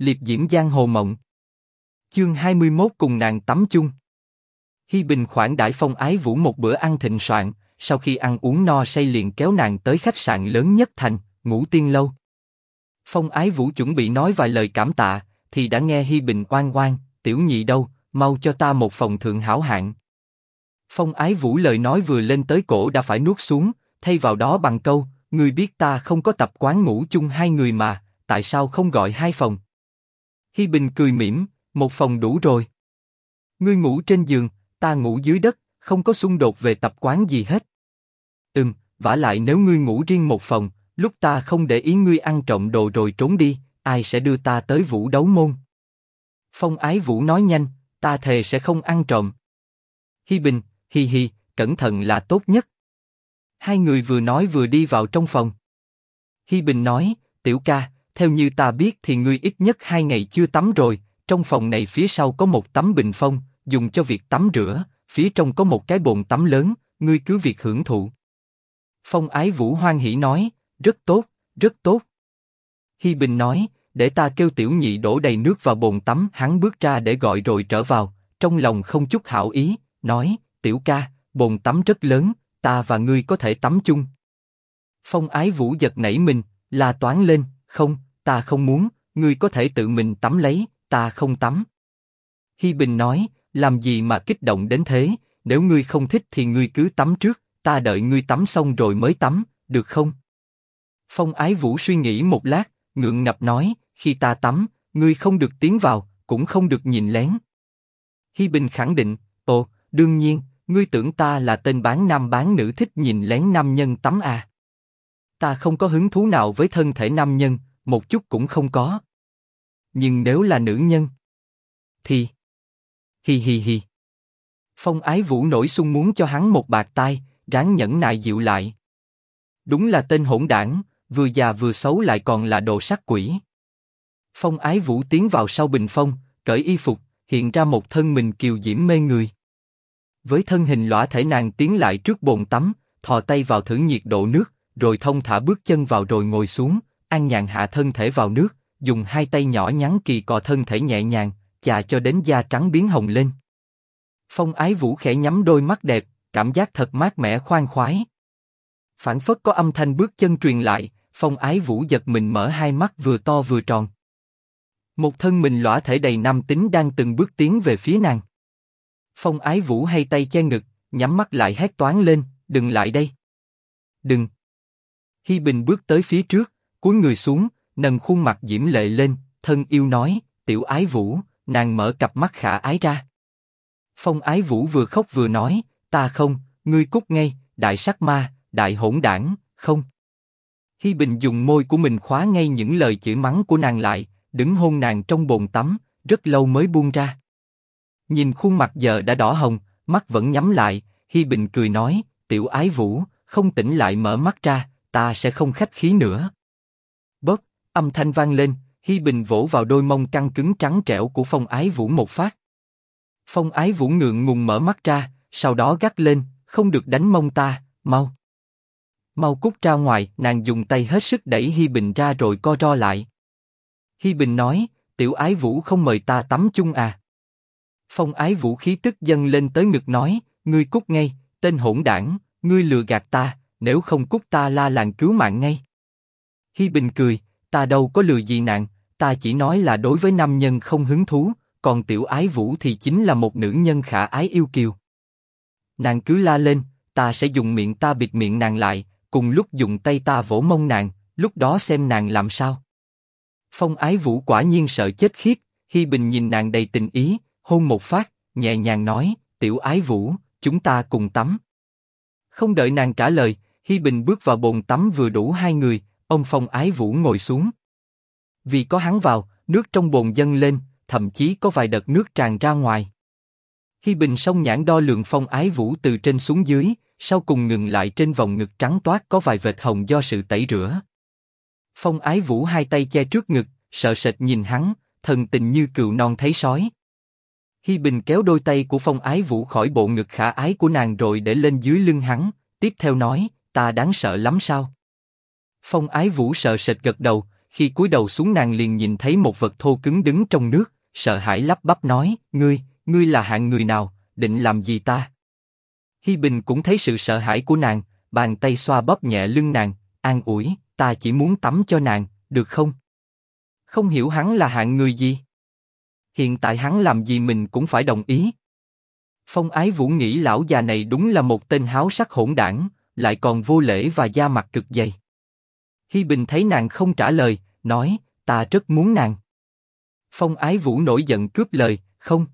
liệp diễm giang hồ mộng. Chương 21 cùng nàng tắm chung. Hi Bình khoản đãi phong ái vũ một bữa ăn thịnh soạn, sau khi ăn uống no say liền kéo nàng tới khách sạn lớn nhất thành, ngủ tiên lâu. Phong ái vũ chuẩn bị nói vài lời cảm tạ, thì đã nghe Hi Bình oan oan, tiểu nhị đâu, mau cho ta một phòng thượng hảo hạng. Phong ái vũ lời nói vừa lên tới cổ đã phải nuốt xuống, thay vào đó bằng câu, người biết ta không có tập quán ngủ chung hai người mà, tại sao không gọi hai phòng? Hi Bình cười mỉm, một phòng đủ rồi. Ngươi ngủ trên giường, ta ngủ dưới đất, không có xung đột về tập quán gì hết. Ừm, vả lại nếu ngươi ngủ riêng một phòng, lúc ta không để ý ngươi ăn trộm đồ rồi trốn đi, ai sẽ đưa ta tới vũ đấu môn? Phong Ái Vũ nói nhanh, ta thề sẽ không ăn trộm. Hi Bình, hi hi, cẩn thận là tốt nhất. Hai người vừa nói vừa đi vào trong phòng. Hi Bình nói, tiểu ca, theo như ta biết thì ngươi ít nhất hai ngày chưa tắm rồi. Trong phòng này phía sau có một tấm bình phong, dùng cho việc tắm rửa. Phía trong có một cái bồn tắm lớn, ngươi cứ việc hưởng thụ. Phong Ái Vũ hoan hỉ nói, rất tốt, rất tốt. Hi Bình nói, để ta kêu tiểu nhị đổ đầy nước vào bồn tắm. Hắn bước ra để gọi rồi trở vào, trong lòng không chút hảo ý, nói, tiểu ca, bồn tắm rất lớn, ta và ngươi có thể tắm chung. Phong Ái Vũ giật nảy mình, la toán lên, không, ta không muốn, ngươi có thể tự mình tắm lấy, ta không tắm. Hi Bình nói, làm gì mà kích động đến thế, nếu ngươi không thích thì ngươi cứ tắm trước, ta đợi ngươi tắm xong rồi mới tắm, được không? Phong Ái Vũ suy nghĩ một lát, ngượng ngập nói, khi ta tắm, ngươi không được tiến vào, cũng không được nhìn lén. Hi Bình khẳng định, ồ, đương nhiên, ngươi tưởng ta là tên bán nam bán nữ thích nhìn lén nam nhân tắm à? Ta không có hứng thú nào với thân thể nam nhân, một chút cũng không có. Nhưng nếu là nữ nhân, thì hi hi hi. Phong Ái Vũ nổi xung muốn cho hắn một bạc tai, ráng nhẫn nại dịu lại. Đúng là tên hỗn đảng, vừa già vừa xấu lại còn là đồ sắc quỷ. Phong Ái Vũ tiến vào sau bình phong, cởi y phục, hiện ra một thân mình kiều diễm mê người. Với thân hình lõa thể nàng tiến lại trước bồn tắm, thò tay vào thử nhiệt độ nước, rồi thông thả bước chân vào rồi ngồi xuống, an nhàn hạ thân thể vào nước, dùng hai tay nhỏ nhắn kỳ cọ thân thể nhẹ nhàng, chà cho đến da trắng biến hồng lên. Phong Ái Vũ khẽ nhắm đôi mắt đẹp, cảm giác thật mát mẻ khoan khoái. Phản phất có âm thanh bước chân truyền lại, Phong Ái Vũ giật mình mở hai mắt vừa to vừa tròn. Một thân mình lõa thể đầy nam tính đang từng bước tiến về phía nàng. Phong Ái Vũ hay tay che ngực, nhắm mắt lại hét toán lên, đừng lại đây. Đừng. Hi Bình bước tới phía trước, cúi người xuống, nâng khuôn mặt diễm lệ lên, thân yêu nói, tiểu Ái Vũ, nàng mở cặp mắt khả ái ra. Phong Ái Vũ vừa khóc vừa nói, ta không, ngươi cút ngay, đại sắc ma, đại hỗn đảng, không. Hi Bình dùng môi của mình khóa ngay những lời chửi mắng của nàng lại, đứng hôn nàng trong bồn tắm, rất lâu mới buông ra. Nhìn khuôn mặt giờ đã đỏ hồng, mắt vẫn nhắm lại, Hi Bình cười nói, tiểu ái vũ, không tỉnh lại mở mắt ra, ta sẽ không khách khí nữa. Bóp, âm thanh vang lên, Hi Bình vỗ vào đôi mông căng cứng trắng trẻo của Phong Ái Vũ một phát. Phong Ái Vũ ngượng ngùng mở mắt ra, sau đó gắt lên, không được đánh mông ta, mau. Mau cút ra ngoài, nàng dùng tay hết sức đẩy Hi Bình ra rồi co ro lại. Hi Bình nói, tiểu ái vũ không mời ta tắm chung à? Phong ái vũ khí tức dâng lên tới ngực nói, ngươi cút ngay, tên hỗn đảng, ngươi lừa gạt ta, nếu không cút ta la làng cứu mạng ngay. Hi Bình cười, ta đâu có lừa gì nàng, ta chỉ nói là đối với nam nhân không hứng thú, còn tiểu ái vũ thì chính là một nữ nhân khả ái yêu kiều. Nàng cứ la lên, ta sẽ dùng miệng ta bịt miệng nàng lại, cùng lúc dùng tay ta vỗ mông nàng, lúc đó xem nàng làm sao. Phong ái vũ quả nhiên sợ chết khiếp, Hi Bình nhìn nàng đầy tình ý, hôn một phát, nhẹ nhàng nói, tiểu ái vũ, chúng ta cùng tắm. Không đợi nàng trả lời, Hi Bình bước vào bồn tắm vừa đủ hai người, ông Phong ái vũ ngồi xuống. Vì có hắn vào, nước trong bồn dâng lên, thậm chí có vài đợt nước tràn ra ngoài. Hi Bình song nhãn đo lường Phong ái vũ từ trên xuống dưới, sau cùng ngừng lại trên vòng ngực trắng toát có vài vệt hồng do sự tẩy rửa. Phong ái vũ hai tay che trước ngực, sợ sệt nhìn hắn, thần tình như cừu non thấy sói. Hi Bình kéo đôi tay của Phong Ái Vũ khỏi bộ ngực khả ái của nàng rồi để lên dưới lưng hắn, tiếp theo nói, ta đáng sợ lắm sao? Phong Ái Vũ sợ sệt gật đầu, khi cúi đầu xuống nàng liền nhìn thấy một vật thô cứng đứng trong nước, sợ hãi lắp bắp nói, ngươi, ngươi là hạng người nào, định làm gì ta? Hi Bình cũng thấy sự sợ hãi của nàng, bàn tay xoa bóp nhẹ lưng nàng, an ủi, ta chỉ muốn tắm cho nàng, được không? Không hiểu hắn là hạng người gì? Hiện tại hắn làm gì mình cũng phải đồng ý. Phong Ái Vũ nghĩ lão già này đúng là một tên háo sắc hỗn đảng, lại còn vô lễ và da mặt cực dày. Hi Bình thấy nàng không trả lời, nói, ta rất muốn nàng. Phong Ái Vũ nổi giận cướp lời, không.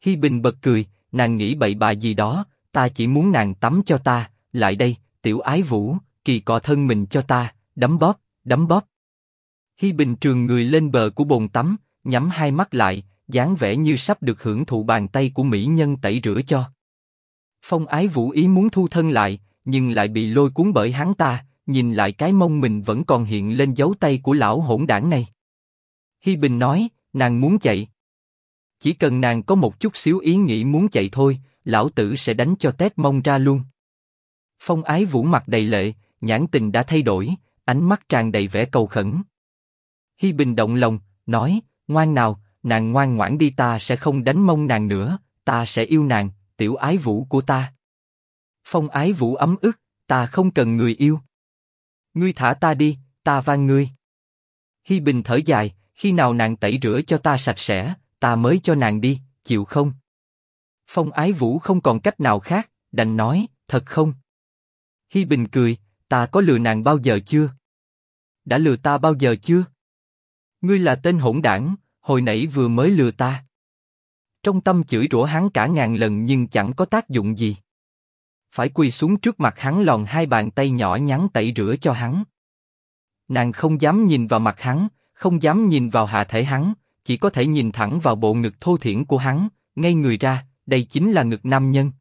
Hi Bình bật cười, nàng nghĩ bậy bạ gì đó, ta chỉ muốn nàng tắm cho ta, lại đây, tiểu Ái Vũ, kỳ cọ thân mình cho ta, đấm bóp, đấm bóp. Hi Bình trường người lên bờ của bồn tắm, nhắm hai mắt lại, dáng vẻ như sắp được hưởng thụ bàn tay của mỹ nhân tẩy rửa cho. Phong Ái Vũ ý muốn thu thân lại, nhưng lại bị lôi cuốn bởi hắn ta, nhìn lại cái mông mình vẫn còn hiện lên dấu tay của lão hỗn đảng này. Hi Bình nói, nàng muốn chạy. Chỉ cần nàng có một chút xíu ý nghĩ muốn chạy thôi, lão tử sẽ đánh cho tét mông ra luôn. Phong ái vũ mặt đầy lệ, nhãn tình đã thay đổi, ánh mắt tràn đầy vẻ cầu khẩn. Hi Bình động lòng, nói, ngoan nào, nàng ngoan ngoãn đi ta sẽ không đánh mông nàng nữa, ta sẽ yêu nàng, tiểu ái vũ của ta. Phong ái vũ ấm ức, ta không cần người yêu. Ngươi thả ta đi, ta van ngươi. Hi Bình thở dài, khi nào nàng tẩy rửa cho ta sạch sẽ, ta mới cho nàng đi, chịu không? Phong Ái Vũ không còn cách nào khác, đành nói, thật không? Hi Bình cười, ta có lừa nàng bao giờ chưa? Đã lừa ta bao giờ chưa? Ngươi là tên hỗn đảng, hồi nãy vừa mới lừa ta. Trong tâm chửi rủa hắn cả ngàn lần nhưng chẳng có tác dụng gì phải quỳ xuống trước mặt hắn lòn hai bàn tay nhỏ nhắn tẩy rửa cho hắn. Nàng không dám nhìn vào mặt hắn, không dám nhìn vào hạ thể hắn, chỉ có thể nhìn thẳng vào bộ ngực thô thiển của hắn, ngay người ra, đây chính là ngực nam nhân.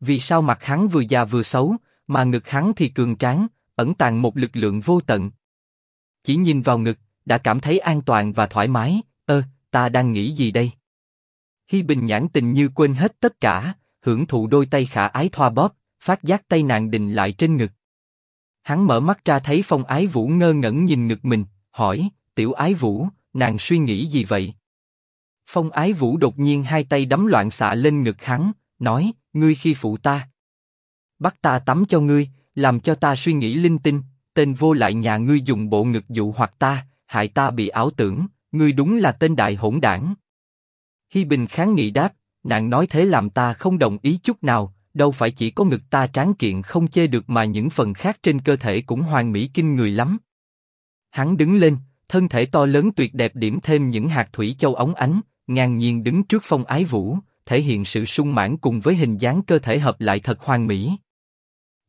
Vì sao mặt hắn vừa già vừa xấu, mà ngực hắn thì cường tráng, ẩn tàng một lực lượng vô tận. Chỉ nhìn vào ngực, đã cảm thấy an toàn và thoải mái. Ơ, ta đang nghĩ gì đây? Hi Bình nhãn tình như quên hết tất cả, hưởng thụ đôi tay khả ái thoa bóp, phát giác tay nàng đình lại trên ngực. Hắn mở mắt ra thấy Phong Ái Vũ ngơ ngẩn nhìn ngực mình, hỏi, Tiểu Ái Vũ, nàng suy nghĩ gì vậy? Phong Ái Vũ đột nhiên hai tay đấm loạn xạ lên ngực hắn, nói, ngươi khi phụ ta, bắt ta tắm cho ngươi, làm cho ta suy nghĩ linh tinh, tên vô lại nhà ngươi dùng bộ ngực dụ hoặc ta, hại ta bị ảo tưởng, ngươi đúng là tên đại hỗn đảng. Hi Bình kháng nghị đáp, Nàng nói thế làm ta không đồng ý chút nào, đâu phải chỉ có ngực ta tráng kiện không chê được mà những phần khác trên cơ thể cũng hoàn mỹ kinh người lắm. Hắn đứng lên, thân thể to lớn tuyệt đẹp điểm thêm những hạt thủy châu óng ánh, ngang nhiên đứng trước phong ái vũ, thể hiện sự sung mãn cùng với hình dáng cơ thể hợp lại thật hoàn mỹ.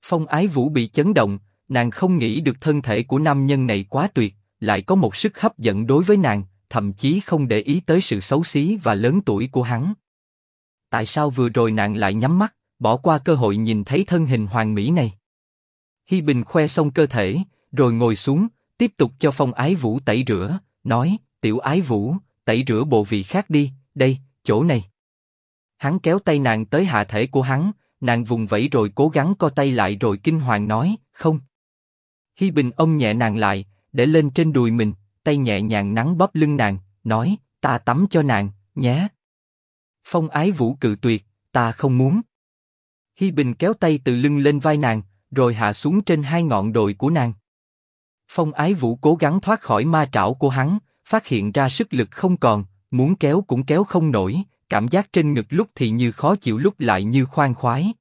Phong ái vũ bị chấn động, nàng không nghĩ được thân thể của nam nhân này quá tuyệt, lại có một sức hấp dẫn đối với nàng, thậm chí không để ý tới sự xấu xí và lớn tuổi của hắn tại sao vừa rồi nàng lại nhắm mắt, bỏ qua cơ hội nhìn thấy thân hình hoàng mỹ này? Hi Bình khoe xong cơ thể, rồi ngồi xuống, tiếp tục cho Phong Ái Vũ tẩy rửa, nói: Tiểu Ái Vũ, tẩy rửa bộ vị khác đi, đây, chỗ này. Hắn kéo tay nàng tới hạ thể của hắn, nàng vùng vẫy rồi cố gắng co tay lại rồi kinh hoàng nói: không. Hi Bình ôm nhẹ nàng lại, để lên trên đùi mình, tay nhẹ nhàng nắn bóp lưng nàng, nói: ta tắm cho nàng, nhé. Phong Ái Vũ cự tuyệt, ta không muốn. Hi Bình kéo tay từ lưng lên vai nàng, rồi hạ xuống trên hai ngọn đồi của nàng. Phong Ái Vũ cố gắng thoát khỏi ma trảo của hắn, phát hiện ra sức lực không còn, muốn kéo cũng kéo không nổi, cảm giác trên ngực lúc thì như khó chịu lúc lại như khoan khoái.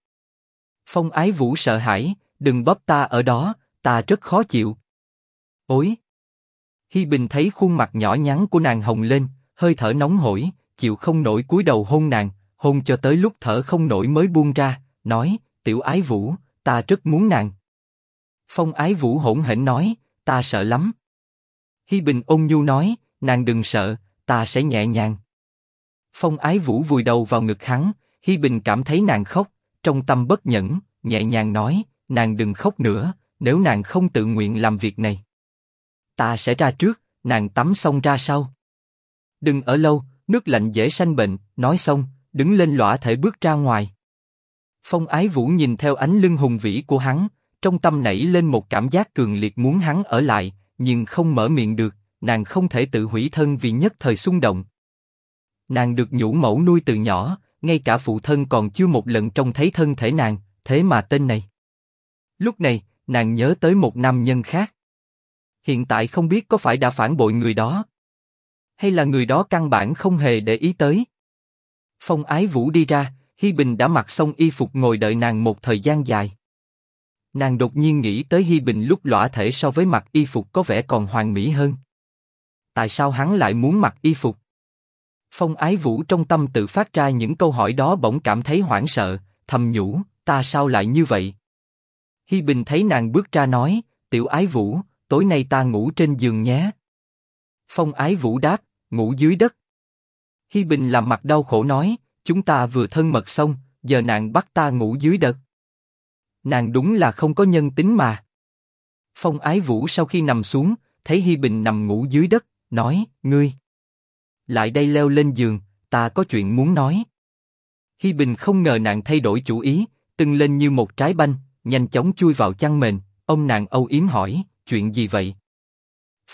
Phong Ái Vũ sợ hãi, đừng bóp ta ở đó, ta rất khó chịu. Ôi! Hi Bình thấy khuôn mặt nhỏ nhắn của nàng hồng lên, hơi thở nóng hổi, chịu không nổi cúi đầu hôn nàng, hôn cho tới lúc thở không nổi mới buông ra, nói, tiểu ái vũ, ta rất muốn nàng. Phong ái vũ hỗn hển nói, ta sợ lắm. Hi Bình ôn nhu nói, nàng đừng sợ, ta sẽ nhẹ nhàng. Phong ái vũ vùi đầu vào ngực hắn, Hi Bình cảm thấy nàng khóc, trong tâm bất nhẫn, nhẹ nhàng nói, nàng đừng khóc nữa, nếu nàng không tự nguyện làm việc này. Ta sẽ ra trước, nàng tắm xong ra sau. Đừng ở lâu, nước lạnh dễ sanh bệnh. Nói xong, đứng lên lõa thể bước ra ngoài. Phong Ái Vũ nhìn theo ánh lưng hùng vĩ của hắn, trong tâm nảy lên một cảm giác cường liệt muốn hắn ở lại, nhưng không mở miệng được, nàng không thể tự hủy thân vì nhất thời xung động. Nàng được nhũ mẫu nuôi từ nhỏ, ngay cả phụ thân còn chưa một lần trông thấy thân thể nàng, thế mà tên này. Lúc này, nàng nhớ tới một nam nhân khác. Hiện tại không biết có phải đã phản bội người đó, hay là người đó căn bản không hề để ý tới. Phong Ái Vũ đi ra, Hi Bình đã mặc xong y phục ngồi đợi nàng một thời gian dài. Nàng đột nhiên nghĩ tới Hi Bình lúc lõa thể so với mặc y phục có vẻ còn hoàn mỹ hơn. Tại sao hắn lại muốn mặc y phục? Phong Ái Vũ trong tâm tự phát ra những câu hỏi đó bỗng cảm thấy hoảng sợ, thầm nhủ, ta sao lại như vậy? Hi Bình thấy nàng bước ra nói, tiểu Ái Vũ, tối nay ta ngủ trên giường nhé. Phong Ái Vũ đáp, ngủ dưới đất. Hi Bình làm mặt đau khổ nói, chúng ta vừa thân mật xong, giờ nàng bắt ta ngủ dưới đất. Nàng đúng là không có nhân tính mà. Phong Ái Vũ sau khi nằm xuống, thấy Hi Bình nằm ngủ dưới đất, nói, ngươi. Lại đây leo lên giường, ta có chuyện muốn nói. Hi Bình không ngờ nàng thay đổi chủ ý, từng lên như một trái banh, nhanh chóng chui vào chăn mền, ông nàng âu yếm hỏi, chuyện gì vậy?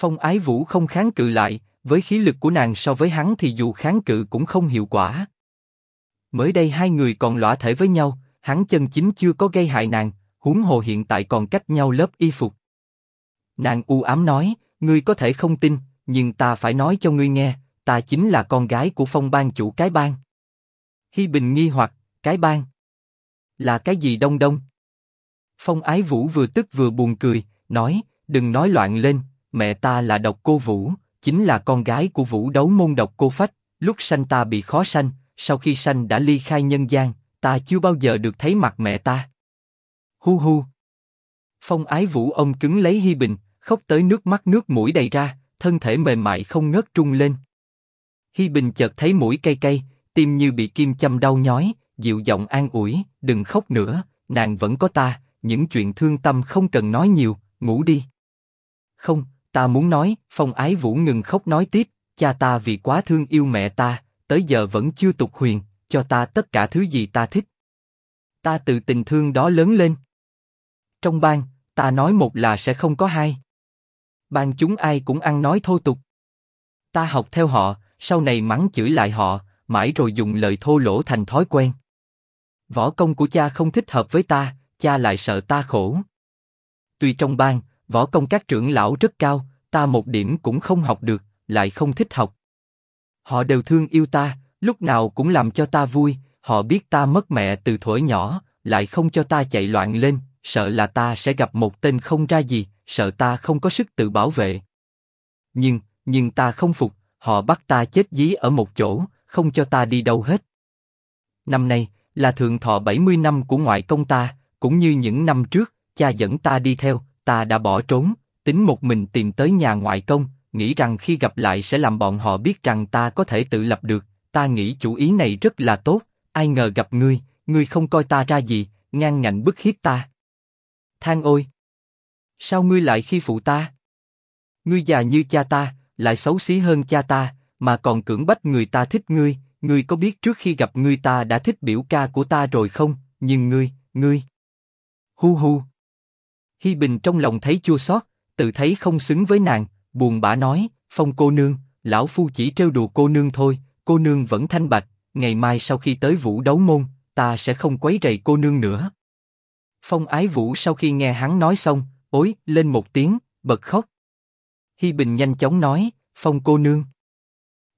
Phong Ái Vũ không kháng cự lại, với khí lực của nàng so với hắn thì dù kháng cự cũng không hiệu quả. Mới đây hai người còn lõa thể với nhau, hắn chân chính chưa có gây hại nàng, huống hồ hiện tại còn cách nhau lớp y phục. Nàng u ám nói, ngươi có thể không tin, nhưng ta phải nói cho ngươi nghe, ta chính là con gái của phong ban chủ cái bang. Hi Bình nghi hoặc, cái bang là cái gì đông đông? Phong Ái Vũ vừa tức vừa buồn cười, nói, đừng nói loạn lên, mẹ ta là độc cô Vũ, chính là con gái của Vũ đấu môn độc cô Phách. Lúc sanh ta bị khó sanh, sau khi sanh đã ly khai nhân gian, ta chưa bao giờ được thấy mặt mẹ ta. Hu hu. Phong Ái Vũ ông cứng lấy Hi Bình, khóc tới nước mắt nước mũi đầy ra, thân thể mềm mại không ngớt trung lên. Hi Bình chợt thấy mũi cay cay, tim như bị kim châm đau nhói, dịu giọng an ủi, đừng khóc nữa, nàng vẫn có ta, những chuyện thương tâm không cần nói nhiều, ngủ đi. Không, ta muốn nói, Phong Ái Vũ ngừng khóc nói tiếp, cha ta vì quá thương yêu mẹ ta, tới giờ vẫn chưa tục huyền, cho ta tất cả thứ gì ta thích. Ta từ tình thương đó lớn lên. Trong bang, ta nói một là sẽ không có hai. Ban chúng ai cũng ăn nói thô tục. Ta học theo họ, sau này mắng chửi lại họ, mãi rồi dùng lời thô lỗ thành thói quen. Võ công của cha không thích hợp với ta, cha lại sợ ta khổ. Tuy trong bang, võ công các trưởng lão rất cao, ta một điểm cũng không học được, lại không thích học. Họ đều thương yêu ta, lúc nào cũng làm cho ta vui. Họ biết ta mất mẹ từ thuở nhỏ, lại không cho ta chạy loạn lên, sợ là ta sẽ gặp một tên không ra gì, sợ ta không có sức tự bảo vệ. Nhưng, nhưng ta không phục, họ bắt ta chết dí ở một chỗ, không cho ta đi đâu hết. Năm nay là thượng thọ 70 năm của ngoại công ta, cũng như những năm trước, cha dẫn ta đi theo, ta đã bỏ trốn, tính một mình tìm tới nhà ngoại công, nghĩ rằng khi gặp lại sẽ làm bọn họ biết rằng ta có thể tự lập được. Ta nghĩ chủ ý này rất là tốt, ai ngờ gặp ngươi, ngươi không coi ta ra gì, ngang ngạnh bức hiếp ta. thang ôi! Sao ngươi lại khi phụ ta? Ngươi già như cha ta, lại xấu xí hơn cha ta, mà còn cưỡng bách người ta thích ngươi. Ngươi có biết trước khi gặp ngươi ta đã thích biểu ca của ta rồi không? Nhưng ngươi, ngươi... Hu hu! Hi Bình trong lòng thấy chua xót, tự thấy không xứng với nàng, buồn bã nói, Phong cô nương, lão phu chỉ trêu đùa cô nương thôi, cô nương vẫn thanh bạch, ngày mai sau khi tới vũ đấu môn, ta sẽ không quấy rầy cô nương nữa. Phong Ái Vũ sau khi nghe hắn nói xong, ối lên một tiếng, bật khóc. Hi Bình nhanh chóng nói, Phong cô nương.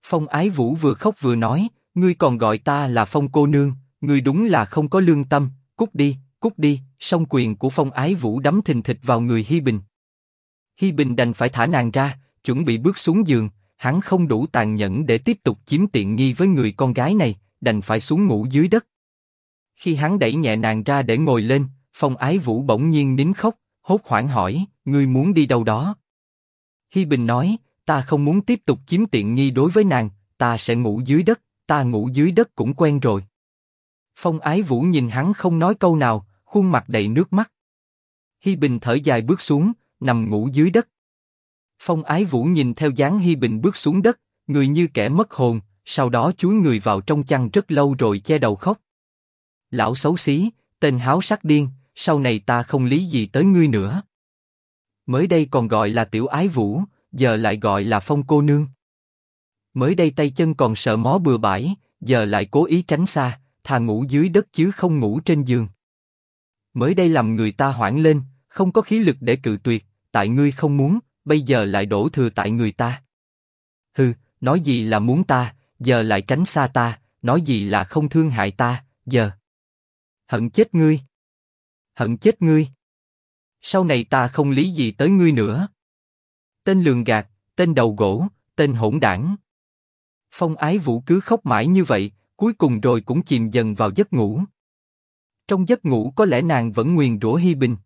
Phong Ái Vũ vừa khóc vừa nói, ngươi còn gọi ta là Phong cô nương, ngươi đúng là không có lương tâm, cút đi, cút đi. Song quyền của Phong Ái Vũ đấm thình thịch vào người Hi Bình. Hi Bình đành phải thả nàng ra, chuẩn bị bước xuống giường. Hắn không đủ tàn nhẫn để tiếp tục chiếm tiện nghi với người con gái này, đành phải xuống ngủ dưới đất. Khi hắn đẩy nhẹ nàng ra để ngồi lên, Phong Ái Vũ bỗng nhiên nín khóc, hốt hoảng hỏi, ngươi muốn đi đâu đó? Hi Bình nói, ta không muốn tiếp tục chiếm tiện nghi đối với nàng, ta sẽ ngủ dưới đất, ta ngủ dưới đất cũng quen rồi. Phong Ái Vũ nhìn hắn không nói câu nào, khuôn mặt đầy nước mắt. Hi Bình thở dài bước xuống, nằm ngủ dưới đất. Phong Ái Vũ nhìn theo dáng Hi Bình bước xuống đất, người như kẻ mất hồn, sau đó chúi người vào trong chăn rất lâu rồi che đầu khóc. Lão xấu xí, tên háo sắc điên, sau này ta không lý gì tới ngươi nữa. Mới đây còn gọi là tiểu ái vũ, giờ lại gọi là phong cô nương. Mới đây tay chân còn sợ mó bừa bãi, giờ lại cố ý tránh xa, thà ngủ dưới đất chứ không ngủ trên giường. Mới đây làm người ta hoảng lên, không có khí lực để cự tuyệt, tại ngươi không muốn, bây giờ lại đổ thừa tại người ta. Hừ, nói gì là muốn ta, giờ lại tránh xa ta, nói gì là không thương hại ta, giờ. Hận chết ngươi. Hận chết ngươi. Sau này ta không lý gì tới ngươi nữa. Tên lường gạt, tên đầu gỗ, tên hỗn đảng. Phong ái vũ cứ khóc mãi như vậy, cuối cùng rồi cũng chìm dần vào giấc ngủ. Trong giấc ngủ có lẽ nàng vẫn nguyền rủa Hi Bình.